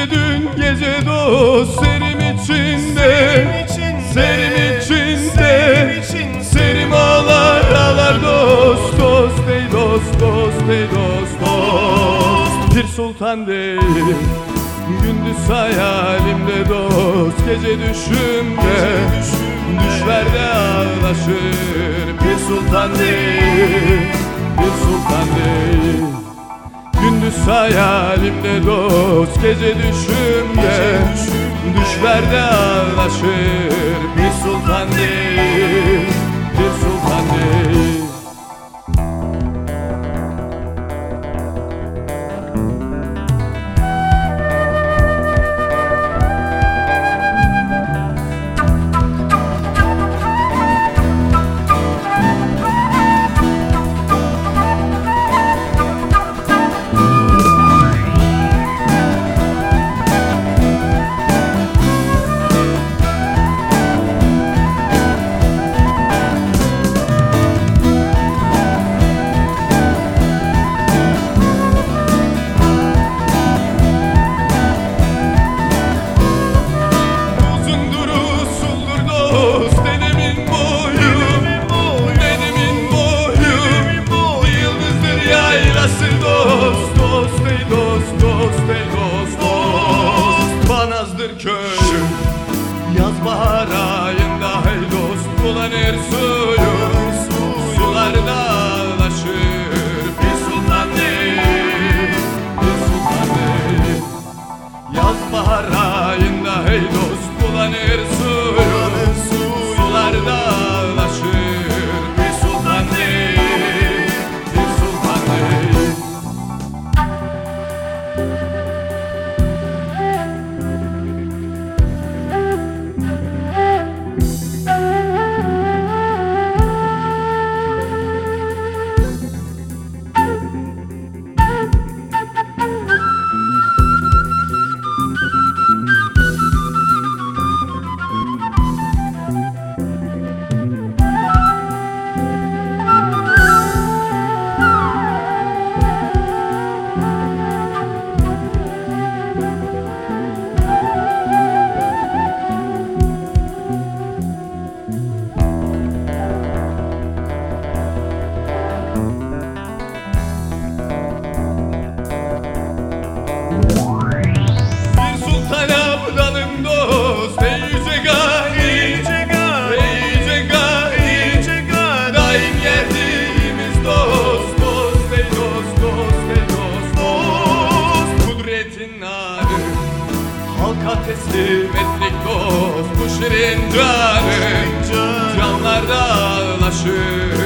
gece dün gece dost serim içinde. Serim içinde. Serim ağlar ağlar dost dost ey dost dost ey dost dost. Bir sultan değilim Gündüz hayalimde dost. Gece düşümde. Düşlerde ağlaşır. Bir sultan değil Bir sultan değil. Gündüz hayalimde dost gece düşümde Düşlerde ağlaşır bir sultan değil Bir sultan değil. Halka teslim ettik dost. Bu şirin canı Canlar dağlaşır